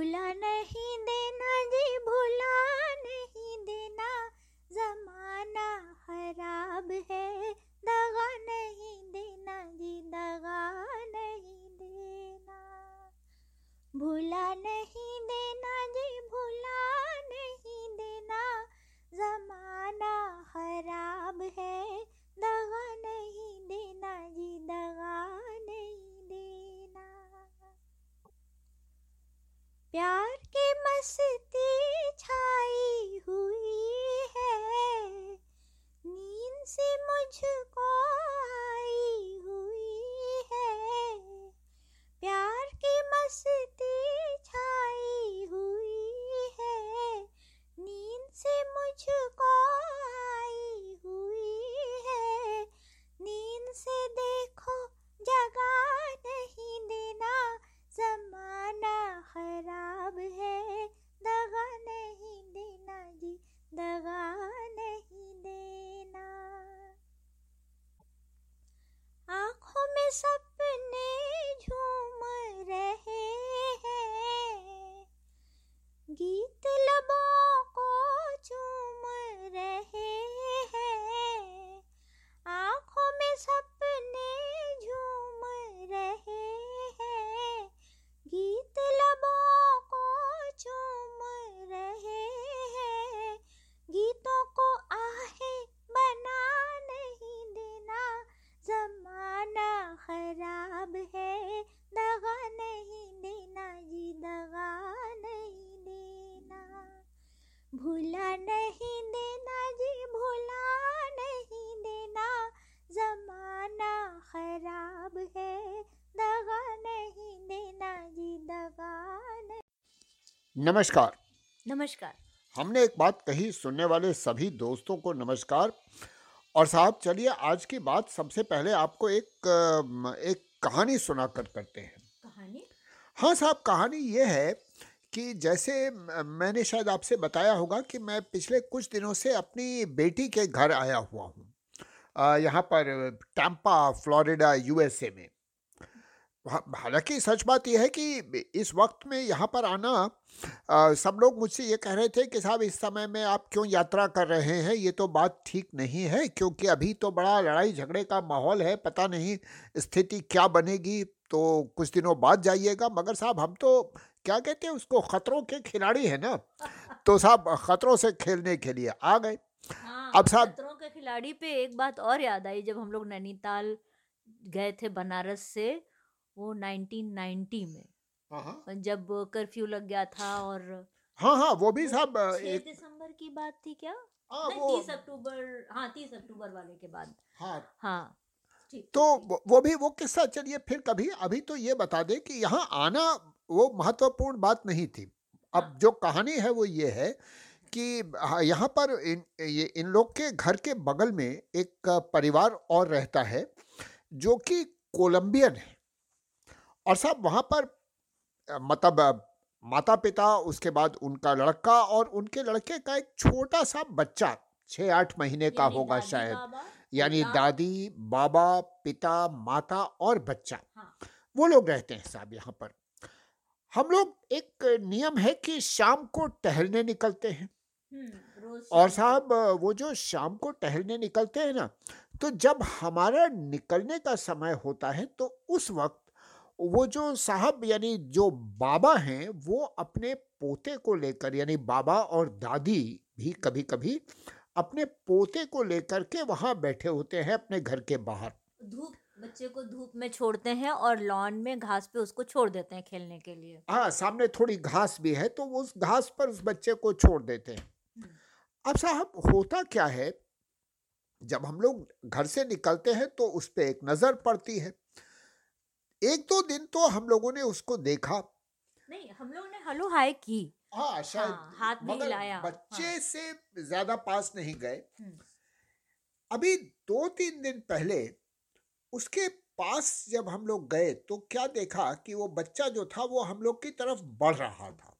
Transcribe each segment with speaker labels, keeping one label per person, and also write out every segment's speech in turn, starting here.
Speaker 1: भूला नहीं देना, जी भूला नहीं देना। जमाना खराब है, दगा नहीं देना, जी दगा नहीं देना। भूला नहीं देना, जी भूला नहीं देना। जमाना खराब है, दगा नहीं देना, जी दगा नहीं प्यार की मस्ती छाई हुई है। नींद से मुझको आई हुई है। प्यार की मस्ती छाई हुई है। नींद से मुझको
Speaker 2: नमस्कार।
Speaker 1: नमस्कार।
Speaker 2: हमने एक बात कही सुनने वाले सभी दोस्तों को नमस्कार। और साहब चलिए आज की बात सबसे पहले आपको एक एक कहानी सुनाकर करते हैं।
Speaker 1: कहानी?
Speaker 2: हाँ साहब कहानी ये है कि जैसे मैंने शायद आपसे बताया होगा कि मैं पिछले कुछ दिनों से अपनी बेटी के घर आया हुआ हूँ। यहाँ पर टैम्पा फ्लोरिडा यूएसए में। हालाँकि सच बात यह है कि इस वक्त में यहाँ पर आना अ, सब लोग मुझसे ये कह रहे थे कि साहब इस समय में आप क्यों यात्रा कर रहे हैं? ये तो बात ठीक नहीं है क्योंकि अभी तो बड़ा लड़ाई झगड़े का माहौल है पता नहीं स्थिति क्या बनेगी तो कुछ दिनों बाद जाइएगा। मगर साहब हम तो क्या कहते हैं उसको खतरों के खिलाड़ी है ना? तो साहब खतरों से खेलने के लिए आ गए।
Speaker 1: हाँ
Speaker 2: अब साहब-
Speaker 1: खतरों के खिलाड़ी पे एक बात और याद आई जब हम लोग नैनीताल गए थे बनारस से। वो 1990 में। जब कर्फ्यू लग गया था और
Speaker 2: हाँ हाँ वो भी साहब एक
Speaker 1: दिसंबर की बात थी क्या?
Speaker 2: हाँ वो
Speaker 1: 30 अक्टूबर हाँ 30 अक्टूबर वाले के बाद।
Speaker 2: हाँ।
Speaker 1: हाँ
Speaker 2: तो। वो- भी वो किस्सा चलिए फिर कभी अभी तो ये बता दें कि यहाँ आना वो महत्वपूर्ण बात नहीं थी। अब
Speaker 1: हाँ।
Speaker 2: जो कहानी है वो ये है कि हाँ, यहाँ पर इन ये इन लोग के घर के बगल में एक परिवार और रहता है जो कि कोलंबियन है। और साहब वहाँ पर मतलब माता पिता उसके बाद उनका लड़का और उनके लड़के का एक छोटा सा बच्चा छः आठ महीने का होगा शायद। यानी दादी बाबा पिता माता और बच्चा।
Speaker 1: हाँ।
Speaker 2: वो लोग रहते हैं साहब यहाँ पर। हम लोग एक नियम है कि शाम को टहलने निकलते हैं। और साहब वो जो शाम को टहलने निकलते हैं ना तो जब हमारा निकलने का समय होता है तो उस वक्त वो जो साहब यानी जो बाबा हैं वो अपने पोते को लेकर यानी बाबा और दादी भी कभी कभी अपने पोते को लेकर के वहाँ बैठे होते हैं अपने घर के बाहर।
Speaker 1: धूप बच्चे को धूप में छोड़ते हैं और लॉन में घास पे उसको छोड़ देते हैं खेलने के लिए।
Speaker 2: हाँ सामने थोड़ी घास भी है तो वो उस घास पर उस बच्चे को छोड़ देते हैं। अब साहब होता क्या है? जब हम लोग घर से निकलते हैं तो उस पर एक नज़र पड़ती है। एक दो दिन तो हम लोगों ने उसको देखा।
Speaker 1: नहीं हम लोगों ने हेलो हाय की।
Speaker 2: हाँ शायद
Speaker 1: हाँ, हाथ भी हिलाया,
Speaker 2: बच्चे
Speaker 1: हाँ।
Speaker 2: से ज़्यादा पास नहीं गए।
Speaker 1: हम्म।
Speaker 2: अभी दो तीन दिन पहले उसके पास जब हम लोग गए तो क्या देखा कि वो बच्चा जो था वो हम लोग की तरफ़ बढ़ रहा था।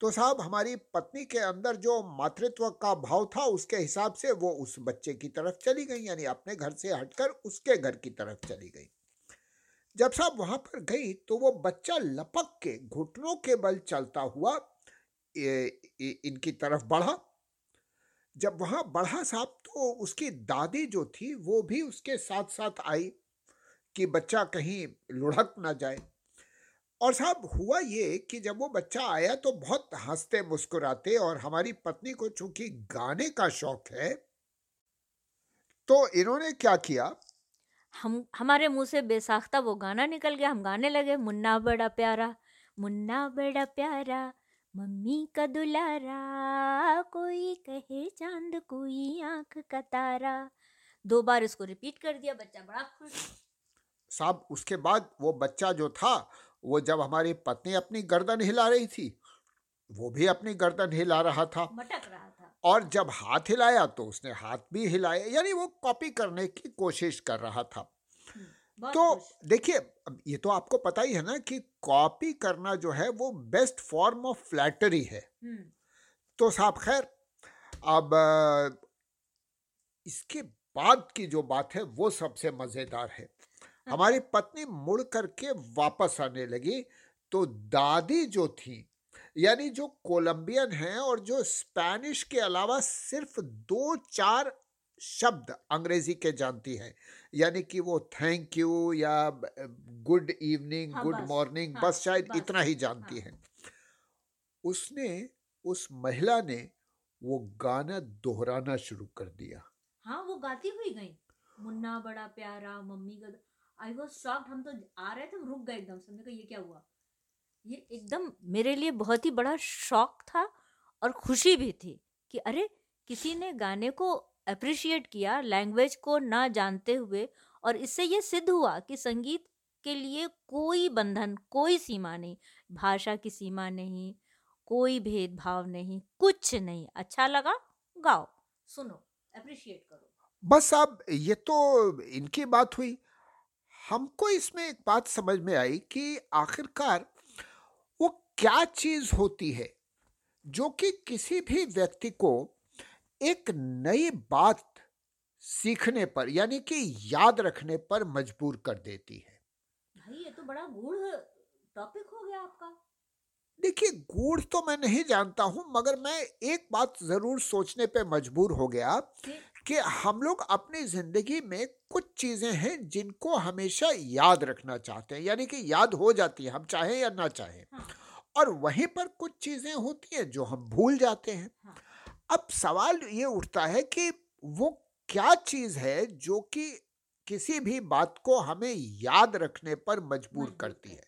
Speaker 2: तो साहब हमारी पत्नी के अंदर जो मातृत्व का भाव था उसके हिसाब से वो उस बच्चे की तरफ़ चली गई यानी अपने घर से हटकर उसके घर की तरफ़ चली गई। जब साहब वहाँ पर गई तो वो बच्चा लपक के घुटनों के बल चलता हुआ ए, ए, इनकी तरफ़ बढ़ा। जब वहाँ बढ़ा साहब तो उसकी दादी जो थी वो भी उसके साथ साथ आई कि बच्चा कहीं लुढ़क ना जाए। और साहब हुआ ये कि जब वो बच्चा आया तो बहुत हँसते मुस्कुराते और हमारी पत्नी को चूँकि गाने का शौक है तो इन्होंने क्या किया?
Speaker 1: हम हमारे मुँह से बेसाख्ता वो गाना निकल गया हम गाने लगे मुन्ना बड़ा प्यारा मुन्ना बड़ा प्यारा मम्मी का दुलारा कोई कहे चाँद कोई आँख का तारा। दो बार इसको रिपीट कर दिया बच्चा बड़ा खुश।
Speaker 2: साहब उसके बाद वो बच्चा जो था वो जब हमारी पत्नी अपनी गर्दन हिला रही थी वो भी अपनी गर्दन हिला रहा था।
Speaker 1: मटक रहा
Speaker 2: और जब हाथ हिलाया तो उसने हाथ भी हिलाया यानी वो कॉपी करने की कोशिश कर रहा था। हम्म, तो देखिए ये तो आपको पता ही है ना कि कॉपी करना जो है वो बेस्ट फॉर्म ऑफ़ फ्लैटरी है। हम्म। तो साहब खैर अब इसके बाद की जो बात है वो सबसे मज़ेदार है। हमारी पत्नी मुड़ करके वापस आने लगी तो दादी जो थी यानी जो कोलंबियन हैं और जो स्पेनिश के अलावा सिर्फ़ दो चार शब्द अंग्रेज़ी के जानती हैं। यानी कि वो थैंक यू या गुड इवनिंग गुड मॉर्निंग बस। शायद बस, इतना ही जानती हाँ. हैं। उसने उस महिला ने वो गाना दोहराना शुरू कर दिया।
Speaker 1: हाँ वो गाती हुई गई। मुन्ना बड़ा प्यारा मम्मी का आई वॉज़ शॉक्ड हम तो आ रहे थे हम रुक गए एकदम से। कहा ये क्या हुआ? ये एकदम मेरे लिए बहुत ही बड़ा शौक था और खुशी भी थी कि अरे, किसी ने गाने को अप्रिशिएट किया लैंग्वेज को ना जानते हुए और इससे ये सिद्ध हुआ कि संगीत के लिए कोई बंधन, कोई सीमा नहीं, भाषा की सीमा नहीं, कोई भेदभाव नहीं, कुछ नहीं। अच्छा लगा? गाओ, सुनो अप्रिशिएट करो।
Speaker 2: बस अब ये तो इनकी बात हुई। हमको इसमें एक बात समझ में आई कि आखिरकार क्या चीज़ होती है जो कि किसी भी व्यक्ति को एक नई बात सीखने पर यानी कि याद रखने पर मजबूर कर देती है?
Speaker 1: भाई ये तो बड़ा गूढ़ टॉपिक हो गया आपका।
Speaker 2: देखिए गूढ़ तो मैं नहीं जानता हूँ मगर मैं एक बात ज़रूर सोचने पे मजबूर हो गया कि हम लोग अपनी ज़िंदगी में कुछ चीज़ें हैं जिनको हमेशा याद रखना चाहते हैं यानी कि याद हो जाती है हम चाहें या ना चाहें। हाँ। और वहीं पर कुछ चीज़ें होती हैं जो हम भूल जाते हैं हाँ। अब सवाल ये उठता है कि वो क्या चीज़ है जो कि किसी भी बात को हमें याद रखने पर मजबूर करती है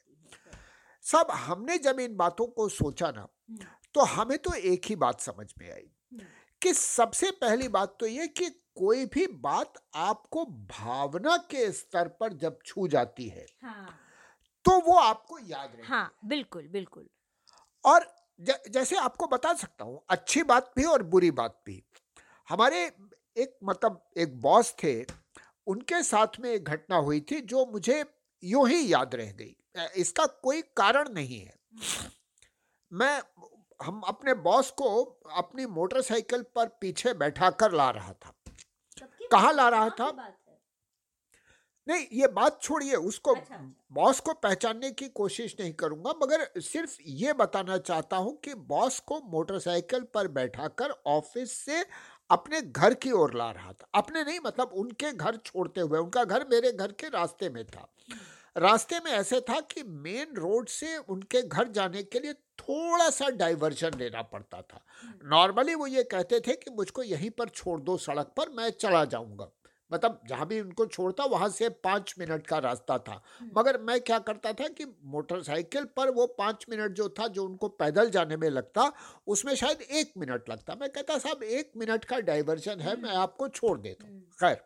Speaker 2: सब हमने जब इन बातों को सोचा ना। तो हमें तो एक ही बात समझ में आई। कि सबसे पहली बात तो ये कि कोई भी बात आपको भावना के स्तर पर जब छू जाती है हाँ। तो वो आपको याद रहे
Speaker 1: हाँ बिल्कुल बिल्कुल
Speaker 2: और ज, जैसे आपको बता सकता हूँ अच्छी बात भी और बुरी बात भी। हमारे एक मतलब एक बॉस थे उनके साथ में एक घटना हुई थी जो मुझे यूँ ही याद रह गई। इसका कोई कारण नहीं है। मैं हम अपने बॉस को अपनी मोटरसाइकिल पर पीछे बैठा कर ला रहा था। कहा ला रहा था? नहीं ये बात छोड़िए उसको अच्छा। बॉस को पहचानने की कोशिश नहीं करूँगा मगर सिर्फ़ ये बताना चाहता हूँ कि बॉस को मोटरसाइकिल पर बैठाकर ऑफ़िस से अपने घर की ओर ला रहा था अपने नहीं मतलब उनके घर छोड़ते हुए उनका घर मेरे घर के रास्ते में था हम्म। रास्ते में ऐसे था कि मेन रोड से उनके घर जाने के लिए थोड़ा सा डाइवर्जन लेना पड़ता था नॉर्मली वो ये कहते थे कि मुझको यहीं पर छोड़ दो सड़क पर मैं चला जाऊँगा मतलब जहाँ भी उनको छोड़ता वहाँ से पाँच मिनट का रास्ता था। हम्म। मगर मैं क्या करता था कि मोटरसाइकिल पर वो पाँच मिनट जो था जो उनको पैदल जाने में लगता उसमें शायद एक मिनट लगता। मैं कहता साहब एक मिनट का डाइवर्जन है मैं आपको छोड़ देता हूँ। हम्म। खैर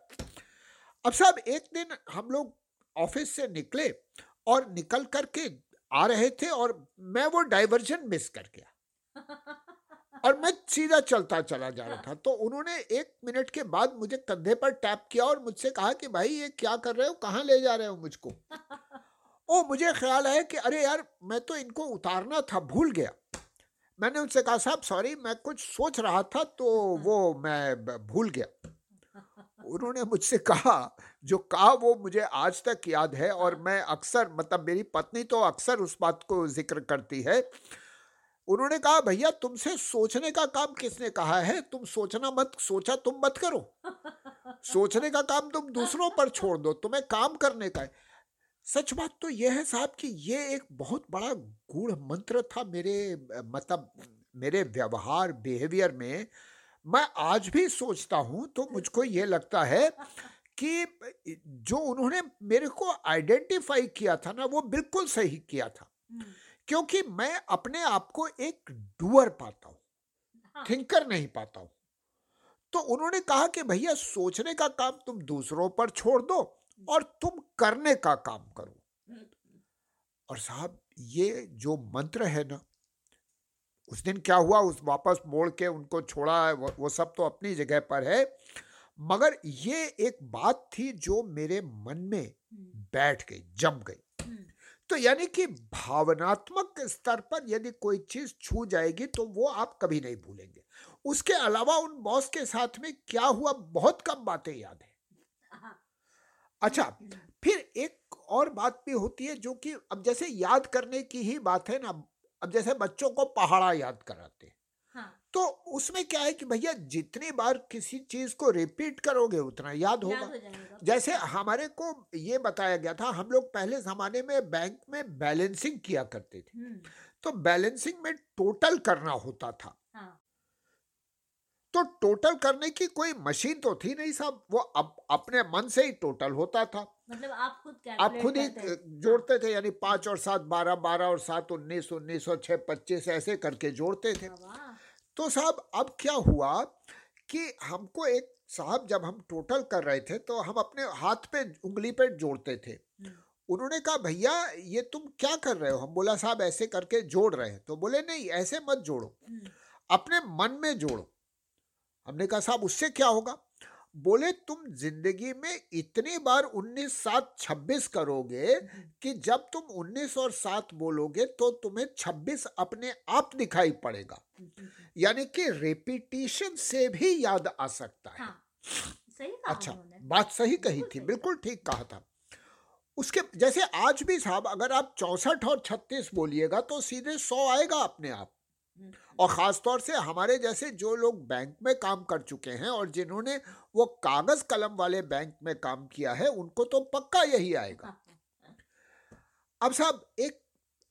Speaker 2: अब साहब एक दिन हम लोग ऑफ़िस से निकले और निकल करके आ रहे थे और मैं वो डाइवर्जन मिस कर गया। और मैं सीधा चलता चला जा रहा था। तो उन्होंने एक मिनट के बाद मुझे कंधे पर टैप किया और मुझसे कहा कि भाई ये क्या कर रहे हो? कहाँ ले जा रहे हो मुझको? ओ मुझे ख्याल है कि अरे यार मैं तो इनको उतारना था भूल गया। मैंने उनसे कहा साहब सॉरी मैं कुछ सोच रहा था तो वो मैं भूल गया। उन्होंने मुझसे कहा जो कहा वो मुझे आज तक याद है और मैं अक्सर मतलब मेरी पत्नी तो अक्सर उस बात को ज़िक्र करती है उन्होंने कहा, भैया, तुमसे सोचने का काम किसने कहा है? तुम सोचना मत, सोचा तुम मत करो। सोचने का काम तुम दूसरों पर छोड़ दो, तुम्हें काम करने का है। सच बात तो यह है साहब कि ये एक बहुत बड़ा गूढ़ मंत्र था मेरे मतलब मेरे व्यवहार बिहेवियर में। मैं आज भी सोचता हूँ तो मुझको ये लगता है कि जो उन्होंने मेरे को आइडेंटिफाई किया था ना, वो बिल्कुल सही किया था। हम्म। क्योंकि मैं अपने आप को एक डुअर पाता हूँ हाँ। थिंकर नहीं पाता हूँ। तो उन्होंने कहा कि भैया सोचने का काम तुम दूसरों पर छोड़ दो और तुम करने का काम करो। और साहब ये जो मंत्र है ना उस दिन क्या हुआ? उस वापस मोड़ के उनको छोड़ा है वो, वो सब तो अपनी जगह पर है। मगर ये एक बात थी जो मेरे मन में। बैठ गई जम गई। तो यानी कि भावनात्मक स्तर पर यदि कोई चीज़ छू जाएगी तो वो आप कभी नहीं भूलेंगे उसके अलावा उन बॉस के साथ में क्या हुआ, बहुत कम बातें याद है। अच्छा फिर एक और बात भी होती है जो कि अब जैसे याद करने की ही बात है ना, अब जैसे बच्चों को पहाड़ा याद कराते हैं तो उसमें क्या है कि भैया जितनी बार किसी चीज़ को रिपीट करोगे उतना याद होगा। हो जैसे हमारे को ये बताया गया था हम लोग पहले जमाने में बैंक में बैलेंसिंग किया करते थे। हम्म। तो बैलेंसिंग में टोटल करना होता था। हाँ। तो टोटल करने की कोई मशीन तो थी नहीं साहब वो अब अपने मन से ही टोटल होता था।
Speaker 1: मतलब आप खुद
Speaker 2: आप खुद ही जोड़ते थे यानी पाँच और सात बारह बारह और सात उन्नीस उन्नीस और छह पच्चीस ऐसे करके जोड़ते थे। तो साहब अब क्या हुआ कि हमको एक साहब जब हम टोटल कर रहे थे तो हम अपने हाथ पे उंगली पे जोड़ते थे। उन्होंने कहा भैया ये तुम क्या कर रहे हो? हम बोला साहब ऐसे करके जोड़ रहे हैं। तो बोले नहीं ऐसे मत जोड़ो। अपने मन में जोड़ो। हमने कहा साहब उससे क्या होगा? बोले तुम ज़िंदगी में इतनी बार उन्नीस सात छब्बीस करोगे कि जब तुम उन्नीस और सात बोलोगे तो तुम्हें छब्बीस अपने आप दिखाई पड़ेगा। यानी कि रेपिटेशन से भी याद आ सकता है। हाँ,
Speaker 1: सही कहा
Speaker 2: अच्छा बात सही कही थी बिल्कुल ठीक कहा था। उसके जैसे आज भी साहब अगर आप चौसठ और छत्तीस बोलिएगा तो सीधे सौ आएगा अपने आप। और ख़ास तौर से हमारे जैसे जो लोग बैंक में काम कर चुके हैं और जिन्होंने वो कागज़ कलम वाले बैंक में काम किया है उनको तो पक्का यही आएगा। अब साहब एक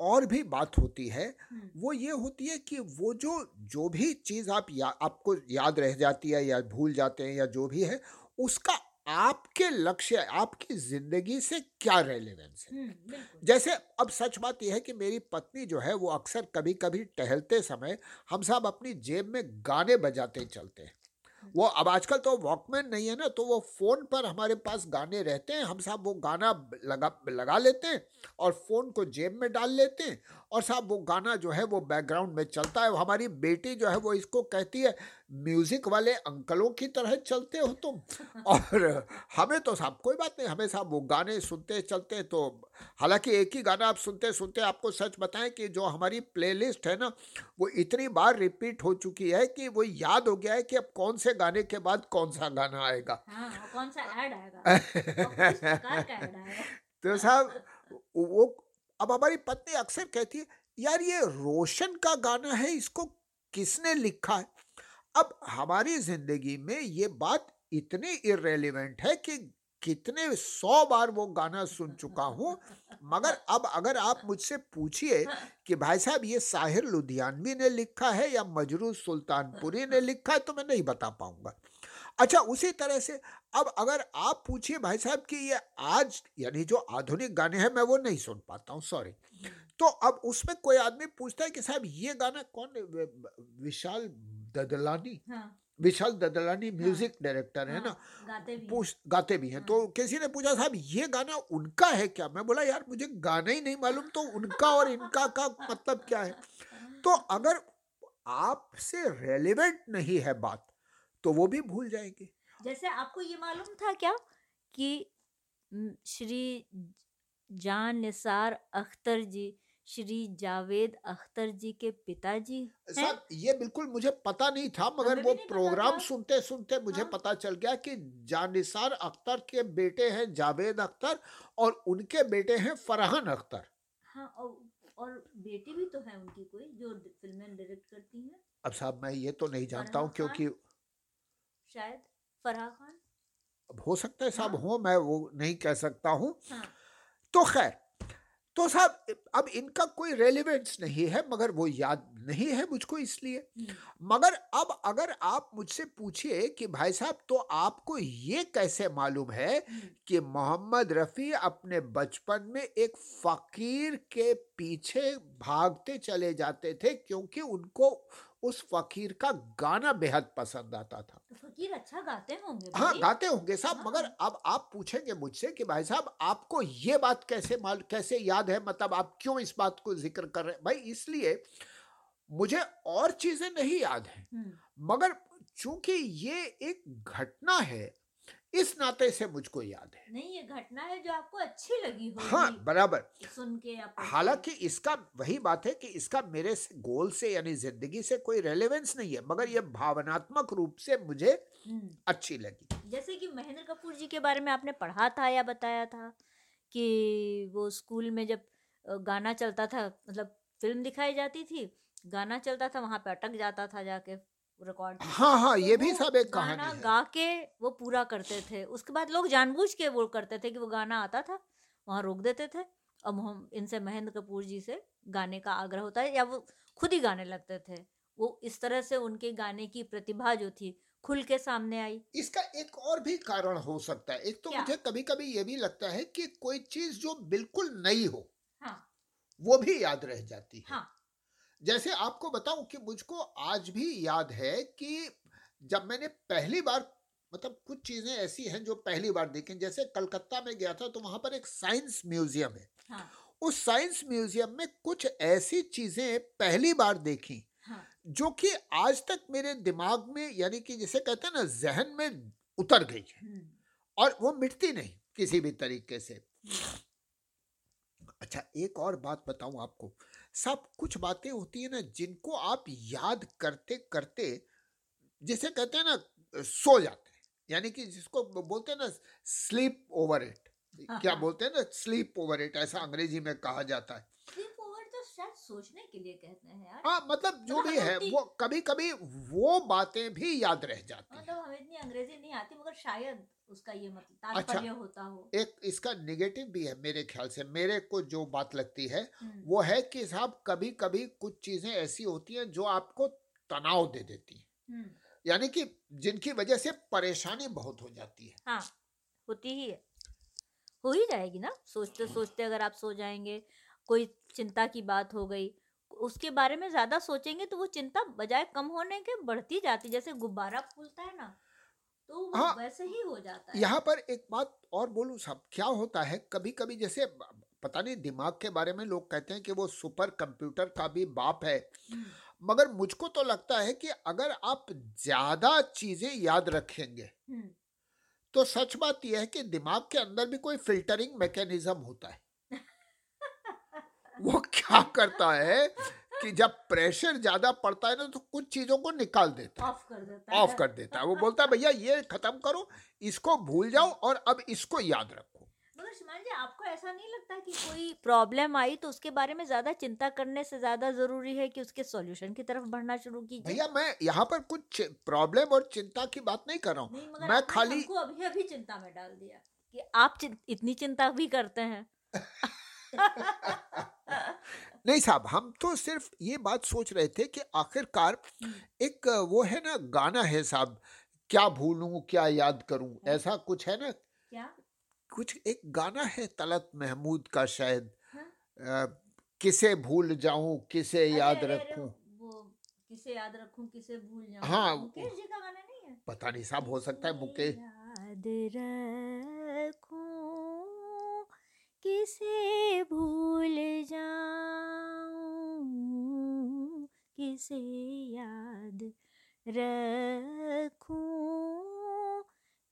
Speaker 2: और भी बात होती है हम्म। वो ये होती है कि वो जो जो भी चीज़ आप या, आपको याद रह जाती है या भूल जाते हैं या जो भी है उसका आपके लक्ष्य आपकी ज़िंदगी से क्या रेलेवेंस है? जैसे अब सच बात यह है कि मेरी पत्नी जो है वो अक्सर कभी कभी टहलते समय हम सब अपनी जेब में गाने बजाते चलते हैं। वो अब आजकल तो वॉकमैन नहीं है ना तो वो फ़ोन पर हमारे पास गाने रहते हैं हम साहब वो गाना लगा लगा लेते हैं और फ़ोन को जेब में डाल लेते हैं और साहब वो गाना जो है वो बैकग्राउंड में चलता है। हमारी बेटी जो है वो इसको कहती है म्यूज़िक वाले अंकलों की तरह चलते हो तुम। और हमें तो साहब कोई बात नहीं हमें साहब वो गाने सुनते चलते तो हालाँकि एक ही गाना आप सुनते सुनते आपको सच बताएँ कि जो हमारी प्लेलिस्ट है ना वो इतनी बार रिपीट हो चुकी है कि वो याद हो गया है कि अब कौन से गाने के बाद कौन सा गाना आएगा।
Speaker 1: हाँ, कौन सा ऐड आएगा।
Speaker 2: तो साहब वो अब हमारी पत्नी अक्सर कहती है, यार ये रोशन का गाना है, इसको किसने लिखा है? अब हमारी ज़िंदगी में ये बात इतनी इरेलीवेंट है कि कितने सौ बार वो गाना सुन चुका हूँ। मगर अब अगर आप मुझसे पूछिए कि भाई साहब ये साहिर लुधियानवी ने लिखा है या मजरू सुल्तानपुरी ने लिखा है तो मैं नहीं बता पाऊँगा। अच्छा उसी तरह से अब अगर आप पूछिए भाई साहब कि ये आज यानी जो आधुनिक गाने हैं मैं वो नहीं सुन पाता हूँ सॉरी। तो अब उसमें कोई आदमी पूछता है कि साहब ये गाना कौन विशाल ददलानी। हाँ। विशाल ददलानी म्यूज़िक हाँ, डायरेक्टर है हाँ, ना? गाते भी पूछ गाते भी हैं। हाँ, तो किसी ने पूछा साहब ये गाना उनका है क्या? मैं बोला यार मुझे गाना ही नहीं मालूम तो उनका और इनका का मतलब क्या है? तो अगर आपसे रेलिवेंट नहीं है बात तो वो भी भूल जाएँगे।
Speaker 1: जैसे आपको ये मालूम था क्या कि श्री जान निसार अख्तर जी श्री जावेद अख्तर जी के पिताजी
Speaker 2: साहब ये बिल्कुल मुझे पता नहीं था मगर वो प्रोग्राम सुनते सुनते मुझे
Speaker 1: हाँ।
Speaker 2: पता चल गया कि जानिसार अख्तर के बेटे हैं जावेद अख्तर और उनके बेटे हैं फरहान अख्तर।
Speaker 1: हाँ और और बेटी भी तो है उनकी कोई जो फ़िल्में डायरेक्ट करती हैं?
Speaker 2: अब साहब मैं ये तो नहीं जानता हूँ क्योंकि
Speaker 1: शायद फराह खान?
Speaker 2: अब हो सकता है साहब
Speaker 1: हाँ।
Speaker 2: हो मैं वो नहीं कह सकता हूँ।
Speaker 1: हाँ।
Speaker 2: तो खैर तो साहब अब इनका कोई रेलिवेंस नहीं है मगर वो याद नहीं है मुझको इसलिए।
Speaker 1: हम्म,
Speaker 2: मगर अब अगर आप मुझसे पूछिए कि भाई साहब तो आपको ये कैसे मालूम है
Speaker 1: हम्म,
Speaker 2: कि मोहम्मद रफ़ी अपने बचपन में एक फकीर के पीछे भागते चले जाते थे क्योंकि उनको उस फकीर का गाना बेहद पसंद आता था।
Speaker 1: तो फकीर अच्छा गाते होंगे
Speaker 2: हाँ गाते होंगे साहब
Speaker 1: हाँ।
Speaker 2: मगर अब आप पूछेंगे मुझसे कि भाई साहब आपको ये बात कैसे माल कैसे याद है? मतलब आप क्यों इस बात को ज़िक्र कर रहे हैं? भाई इसलिए मुझे और चीज़ें नहीं याद हैं।
Speaker 1: हम्म,
Speaker 2: मगर चूँकि ये एक घटना है इस नाते से मुझको याद है।
Speaker 1: नहीं ये घटना है जो आपको अच्छी लगी होगी।
Speaker 2: हाँ बराबर।
Speaker 1: सुन के।
Speaker 2: हालाँकि इसका वही बात है कि इसका मेरे से- गोल से यानी ज़िंदगी से कोई रेलेवेंस नहीं है मगर ये भावनात्मक रूप से मुझे
Speaker 1: हम्म,
Speaker 2: अच्छी लगी।
Speaker 1: जैसे कि महेंद्र कपूर जी के बारे में आपने पढ़ा था या बताया था कि वो स्कूल में जब गाना चलता था मतलब फ़िल्म दिखाई जाती थी गाना चलता था वहाँ पे अटक जाता था जाके। रिकॉर्ड
Speaker 2: हाँ हाँ तो ये भी सब एक
Speaker 1: गाना
Speaker 2: कहानी
Speaker 1: गा के वो पूरा करते थे। उसके बाद लोग जानबूझ के वो करते थे कि वो गाना आता था वहाँ रोक देते थे। और हम इनसे महेंद्र कपूर जी से गाने का आग्रह होता है या वो खुद ही गाने लगते थे। वो इस तरह से उनके गाने की प्रतिभा जो थी खुल के सामने आई।
Speaker 2: इसका एक और भी कारण हो सकता है। एक तो
Speaker 1: क्या?
Speaker 2: मुझे कभी कभी ये भी लगता है कि कोई चीज़ जो बिल्कुल नई हो
Speaker 1: हाँ।
Speaker 2: वो भी याद रह जाती है।
Speaker 1: हाँ।
Speaker 2: जैसे आपको बताऊँ कि मुझको आज भी याद है कि जब मैंने पहली बार मतलब कुछ चीज़ें ऐसी हैं जो पहली बार देखी जैसे कलकत्ता में गया था तो वहाँ पर एक साइंस म्यूज़ियम है।
Speaker 1: हाँ।
Speaker 2: उस साइंस म्यूज़ियम में कुछ ऐसी चीज़ें पहली बार देखी
Speaker 1: हाँ।
Speaker 2: जो कि आज तक मेरे दिमाग में यानी कि जिसे कहते हैं ना जहन में उतर गई है। और वो मिटती नहीं किसी भी तरीके से। अच्छा एक और बात बताऊँ आपको। सब कुछ बातें होती है ना जिनको आप याद करते करते जिसे कहते हैं ना सो जाते हैं। यानी कि जिसको बोलते हैं ना स्लीप ओवर इट क्या
Speaker 1: हाँ।
Speaker 2: बोलते हैं ना स्लीप ओवर इट ऐसा अंग्रेज़ी में कहा जाता है।
Speaker 1: तो सोचने के लिए कहते हैं यार।
Speaker 2: हाँ मतलब जो
Speaker 1: मतलब
Speaker 2: भी है वो कभी कभी वो बातें भी याद रह जाती हैं
Speaker 1: मतलब हमें इतनी अंग्रेज़ी नहीं आती मगर शायद उसका ये मतलब तात्पर्य अच्छा। होता हो।
Speaker 2: एक इसका निगेटिव भी है मेरे ख्याल से मेरे को जो बात लगती है
Speaker 1: हम्म,
Speaker 2: वो है कि साहब कभी कभी कुछ चीज़ें ऐसी होती हैं जो आपको तनाव दे देती हैं।
Speaker 1: हम्म,
Speaker 2: यानी कि जिनकी वजह से परेशानी बहुत हो जाती है।
Speaker 1: हाँ होती ही है। हो ही जाएगी ना सोचते सोचते अगर आप सो जाएँगे कोई चिंता की बात हो गई उसके बारे में ज़्यादा सोचेंगे तो वो चिंता बजाय कम होने के बढ़ती जाती जैसे गुब्बारा फूलता है ना तो वो
Speaker 2: हाँ।
Speaker 1: वैसे ही हो जाता है।
Speaker 2: यहाँ पर एक बात और बोलूँ साहब क्या होता है कभी कभी जैसे पता नहीं दिमाग के बारे में लोग कहते हैं कि वो सुपर कंप्यूटर का भी बाप है। मगर मुझको तो लगता है कि अगर आप ज़्यादा चीज़ें याद रखेंगे तो सच बात यह है कि दिमाग के अंदर भी कोई फिल्टरिंग मैकेनिज्म होता है। वो क्या करता है कि जब प्रेशर ज़्यादा पड़ता है ना तो कुछ चीज़ों को निकाल देता है।
Speaker 1: ऑफ़ कर देता है।
Speaker 2: ऑफ़ कर देता है। वो बोलता है भैया ये खत्म करो इसको भूल जाओ और अब इसको याद रखो।
Speaker 1: मगर जी आपको ऐसा नहीं लगता कि कोई प्रॉब्लम आई तो उसके बारे में ज़्यादा चिंता करने से ज़्यादा ज़रूरी है कि उसके सॉल्यूशन की तरफ़ बढ़ना शुरू कीजिए?
Speaker 2: भैया मैं यहाँ पर कुछ प्रॉब्लम और चिंता की बात नहीं कर रहा हूँ। मैं खाली
Speaker 1: अभी अभी चिंता में डाल दिया कि आप इतनी चिंता भी करते हैं।
Speaker 2: नहीं साहब हम तो सिर्फ़ ये बात सोच रहे थे कि आखिरकार एक वो है ना गाना है साहब क्या भूलूं क्या याद करूँ ऐसा कुछ है ना?
Speaker 1: क्या?
Speaker 2: कुछ एक गाना है तलत महमूद का शायद
Speaker 1: हाँ?
Speaker 2: अ, किसे भूल जाऊँ किसे याद रखूँ।
Speaker 1: वो किसे याद रखूँ किसे भूल जाऊँ।
Speaker 2: हाँ,
Speaker 1: मुकेश जी का गाना नहीं है?
Speaker 2: पता नहीं साहब हो सकता है मुकेश
Speaker 1: याद रखूँ। किसे भूल जाऊँ? किसे याद रखूँ?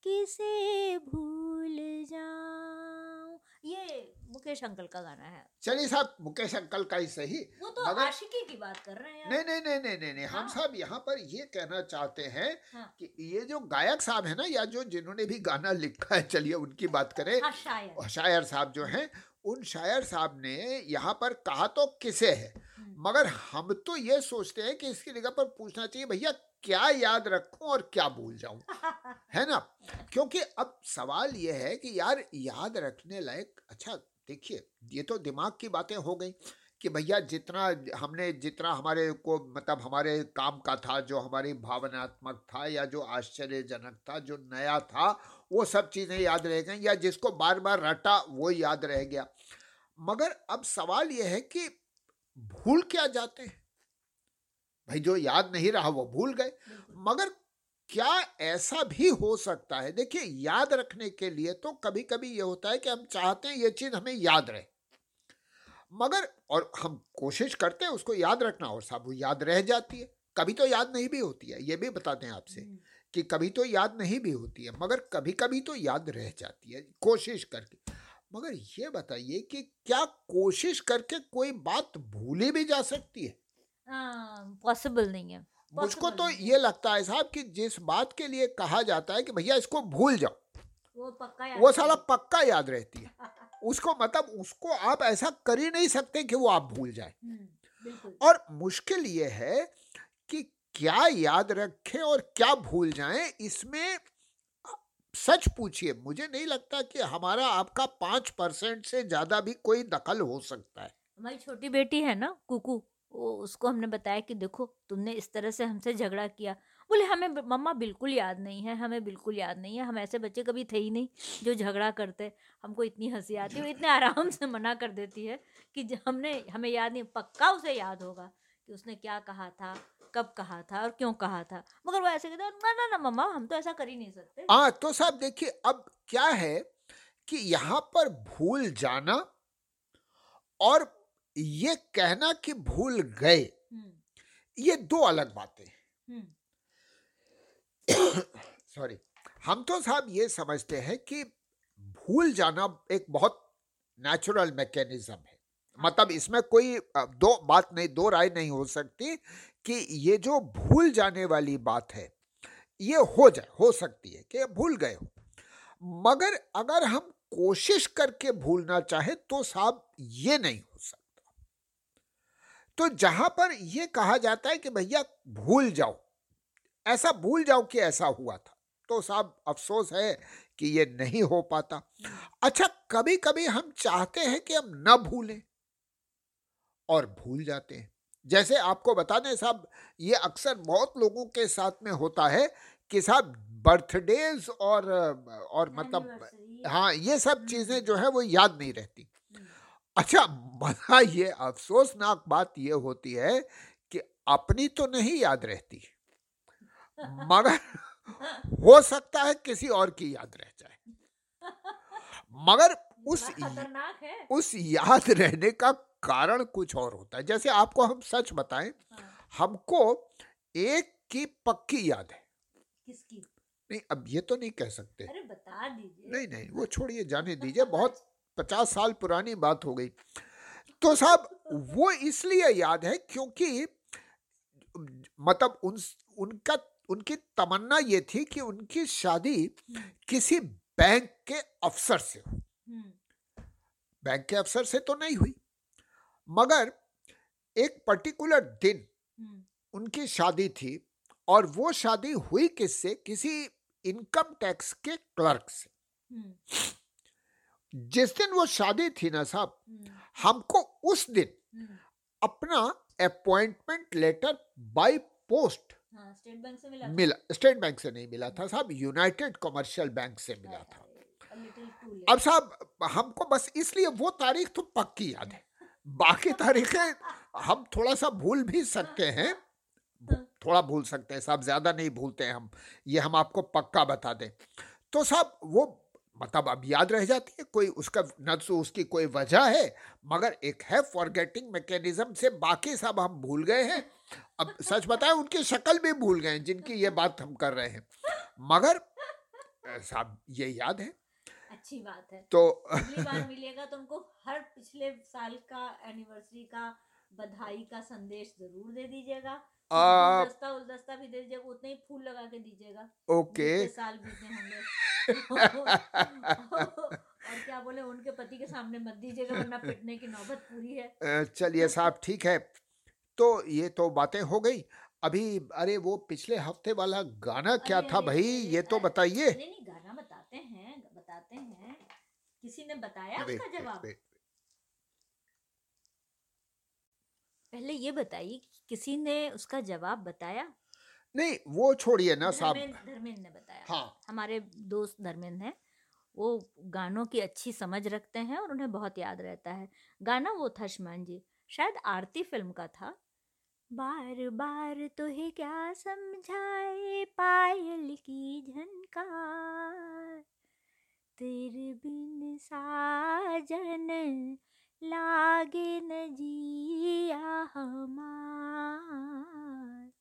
Speaker 1: किसे भूल जाऊँ? मुकेश अंकल का गाना है।
Speaker 2: चलिए साहब मुकेश अंकल का ही सही
Speaker 1: वो तो
Speaker 2: मगर-
Speaker 1: आशिकी की बात कर रहे हैं
Speaker 2: नहीं नहीं नहीं नहीं नहीं नहीं हम
Speaker 1: हाँ।
Speaker 2: साहब यहाँ पर ये कहना चाहते हैं
Speaker 1: हाँ।
Speaker 2: कि ये जो गायक साहब है ना या जो जिन्होंने भी गाना लिखा है चलिए उनकी बात करें।
Speaker 1: हाँ शायद
Speaker 2: और शायर साहब जो हैं उन शायर साहब ने यहाँ पर कहा तो किसे है?
Speaker 1: हम्म,
Speaker 2: मगर हम तो ये सोचते हैं कि इसकी जगह पर पूछना चाहिए भैया क्या याद रखूँ और क्या भूल जाऊँ? है ना? क्योंकि अब सवाल ये है कि यार याद रखने लायक अच्छा देखिए ये तो दिमाग की बातें हो गई कि भैया जितना हमने जितना हमारे को मतलब हमारे काम का था जो हमारी भावनात्मक था या जो आश्चर्यजनक था जो नया था वो सब चीज़ें याद रह गई या जिसको बार बार रटा वो याद रह गया। मगर अब सवाल ये है कि भूल क्या जाते हैं? भाई जो याद नहीं रहा वो भूल गए। मगर क्या ऐसा भी हो सकता है? देखिए याद रखने के लिए तो कभी कभी ये होता है कि हम चाहते हैं ये चीज़ हमें याद रहे। मगर और हम कोशिश करते हैं उसको याद रखना और साहब वो याद रह जाती है। कभी तो याद नहीं भी होती है ये भी बताते हैं आपसे
Speaker 1: हम्म,
Speaker 2: कि कभी तो याद नहीं भी होती है मगर कभी कभी तो याद रह जाती है कोशिश करके। मगर ये बताइए कि क्या कोशिश करके कोई बात भूली भी जा सकती है
Speaker 1: पॉसिबल नहीं है।
Speaker 2: मुझको तो ये लगता है साहब कि जिस बात के लिए कहा जाता है कि भैया इसको भूल जाओ।
Speaker 1: वो पक्का याद
Speaker 2: वो। साला पक्का याद रहती है। उसको मतलब उसको आप ऐसा कर ही नहीं सकते कि वो आप भूल जाए।
Speaker 1: हम्म,
Speaker 2: और मुश्किल ये है कि क्या याद रखें और क्या भूल जाएँ इसमें सच पूछिए। मुझे नहीं लगता कि हमारा आपका पाँच परसेंट से ज़्यादा भी कोई दखल हो सकता है।
Speaker 1: हमारी छोटी बेटी है ना कुकू? उसको हमने बताया कि देखो, तुमने इस तरह से हमसे झगड़ा किया। बोले, हमें मम्मा बिल्कुल याद नहीं है, हमें बिल्कुल याद नहीं है, हम ऐसे बच्चे कभी थे ही नहीं जो झगड़ा करते। हमको इतनी हँसी आती है वो इतने आराम से मना कर देती है कि हमने, हमें याद नहीं, पक्का उसे याद होगा कि उसने क्या कहा था, कब कहा था और क्यों कहा था। मगर वो ऐसे कहता ना ना ना, मम्मा, हम तो ऐसा कर ही नहीं सकते।
Speaker 2: हाँ तो साहब देखिए, अब क्या है कि यहाँ पर भूल जाना और ये कहना कि भूल गए। ये दो अलग बातें हैं। सॉरी। हम तो साहब ये समझते हैं कि भूल जाना एक बहुत नेचुरल मैकेनिज्म है। मतलब इसमें कोई दो बात नहीं दो राय नहीं हो सकती कि ये जो भूल जाने वाली बात है ये हो जाए हो सकती है कि भूल गए हो। मगर अगर हम कोशिश करके भूलना चाहे तो साहब ये नहीं हो तो जहाँ पर यह कहा जाता है कि भैया भूल जाओ ऐसा भूल जाओ कि ऐसा हुआ था। तो साहब अफसोस है कि ये नहीं हो पाता। अच्छा कभी कभी हम चाहते हैं कि हम न भूलें और भूल जाते हैं। जैसे आपको बता दें साहब ये अक्सर बहुत लोगों के साथ में होता है कि साहब बर्थडेज और और मतलब हाँ ये सब चीज़ें जो है वो याद नहीं रहती। अच्छा मज़ा ये अफसोसनाक बात ये होती है कि अपनी तो नहीं याद रहती मगर हो सकता है किसी और की याद रह जाए। मगर उस उस याद रहने का कारण कुछ और होता है। जैसे आपको हम सच बताएँ
Speaker 1: हाँ,
Speaker 2: हमको एक की पक्की याद है।
Speaker 1: किसकी?
Speaker 2: नहीं अब ये तो नहीं कह सकते।
Speaker 1: अरे बता दीजिए।
Speaker 2: नहीं नहीं वो छोड़िए जाने दीजिए बहुत पचास साल पुरानी बात हो गई। तो साहब वो इसलिए याद है क्योंकि मतलब उन उनका उनकी तमन्ना ये थी कि उनकी शादी किसी बैंक के अफसर से हो।
Speaker 1: हम्म,
Speaker 2: बैंक के अफसर से तो नहीं हुई मगर एक पर्टिकुलर दिन
Speaker 1: हम्म,
Speaker 2: उनकी शादी थी और वो शादी हुई किससे? किसी इनकम टैक्स के क्लर्क से।
Speaker 1: हम्म,
Speaker 2: जिस दिन वो शादी थी ना साहब
Speaker 1: हम्म,
Speaker 2: हमको उस दिन
Speaker 1: हम्म,
Speaker 2: अपना अपॉइंटमेंट लेटर बाय पोस्ट
Speaker 1: हाँ स्टेट बैंक से मिला
Speaker 2: मिला स्टेट बैंक से नहीं मिला था साहब यूनाइटेड कमर्शियल बैंक से मिला था. अब साहब हमको बस इसलिए वो तारीख तो पक्की याद है। बाकी तारीखें हम थोड़ा सा भूल भी सकते हैं। थोड़ा भूल सकते हैं साहब ज़्यादा नहीं भूलते हैं हम। ये हम आपको पक्का बता दें। तो साहब वो मतलब अब याद रह जाती है कोई उसका न तो उसकी कोई वजह है मगर एक है फॉरगेटिंग मैकेनिज्म से बाकी सब हम भूल गए हैं। अब सच बताएँ उनकी शक्ल भी भूल गए हैं जिनकी ये बात हम कर रहे हैं। मगर साहब ये याद है?
Speaker 1: अच्छी बात है।
Speaker 2: तो
Speaker 1: अगली बार मिलेगा तो उनको हर पिछले साल का एनिवर्सरी का बधाई का संदेश ज़रूर दे दीजिएगा।
Speaker 2: आ,
Speaker 1: गुलदस्ता उलदस्ता भी दे दीजिएगा उतने ही फूल लगा के दीजिएगा।
Speaker 2: ओके।
Speaker 1: साल बीते होंगे। और क्या बोले उनके पति के सामने मत दीजिएगा वरना पिटने की नौबत पूरी है।
Speaker 2: चलिए साहब ठीक है। तो ये तो बातें हो गई। अभी अरे वो पिछले हफ़्ते वाला गाना क्या था भाई? ये तो बताइए।
Speaker 1: नहीं नहीं गाना बताते हैं बताते हैं। किसी ने बताया उसका जवाब? पहले ये बताइए कि किसी ने उसका जवाब बताया?
Speaker 2: नहीं वो छोड़िए ना साहब।
Speaker 1: धर्मेंद्र ने बताया।
Speaker 2: हाँ।
Speaker 1: हमारे दोस्त धर्मेंद्र हैं। वो गानों की अच्छी समझ रखते हैं और उन्हें बहुत याद रहता है। गाना वो था शमान जी। शायद आरती फ़िल्म का था। बार बार तो है क्या समझाए पायल की झनकार। तेरे बिन साजन लागे न जिया हमार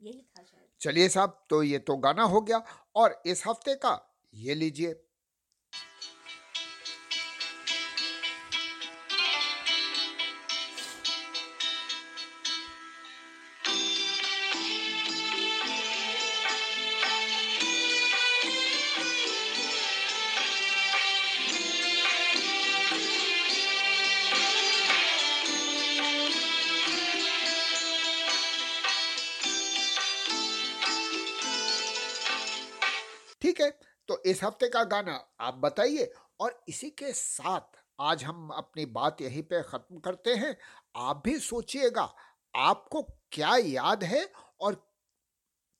Speaker 1: यही था शायद
Speaker 2: चलिए साहब तो ये तो गाना हो गया। और इस हफ़्ते का ये लीजिए। इस हफ़्ते का गाना आप बताइए। और इसी के साथ आज हम अपनी बात यहीं पे खत्म करते हैं। आप भी सोचिएगा आपको क्या याद है? और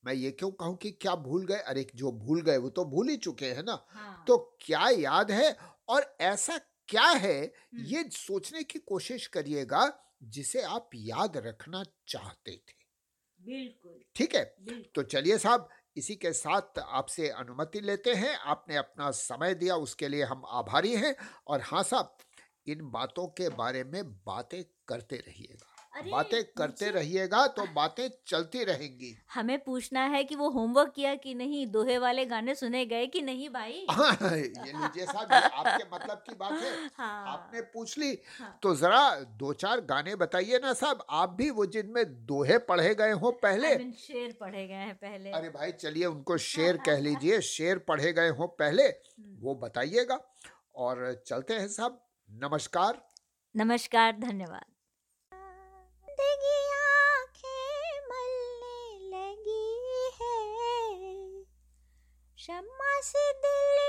Speaker 2: मैं ये क्यों कहूँ कि क्या भूल गए? अरे जो भूल गए वो तो भूल ही चुके हैं ना।
Speaker 1: हाँ।
Speaker 2: तो क्या याद है? और ऐसा क्या है। ये सोचने की कोशिश करिएगा जिसे आप याद रखना चाहते थे।
Speaker 1: बिल्कुल।
Speaker 2: ठीक है?
Speaker 1: बिल्कुल।
Speaker 2: तो चलिए साहब इसी के साथ आपसे अनुमति लेते हैं। आपने अपना समय दिया, उसके लिए हम आभारी हैं। और हाँ साहब, इन बातों के बारे में बातें करते रहिएगा। बातें करते रहिएगा तो बातें चलती रहेंगी।
Speaker 1: हमें पूछना है कि वो होमवर्क किया कि नहीं? दोहे वाले गाने सुने गए कि नहीं भाई?
Speaker 2: हाँ, ये लीजिए साहब आपके मतलब की बात है।
Speaker 1: हाँ।
Speaker 2: आपने पूछ ली।
Speaker 1: हाँ।
Speaker 2: तो जरा दो चार गाने बताइए ना साहब आप भी वो जिनमें दोहे पढ़े गए हो पहले।
Speaker 1: शेर पढ़े गए हैं पहले।
Speaker 2: अरे भाई चलिए उनको शेर कह लीजिए शेर पढ़े गए हो पहले
Speaker 1: हम्म।
Speaker 2: वो बताइएगा। और चलते हैं साहब नमस्कार।
Speaker 1: नमस्कार धन्यवाद। मलने लगी है शम्मा से दिल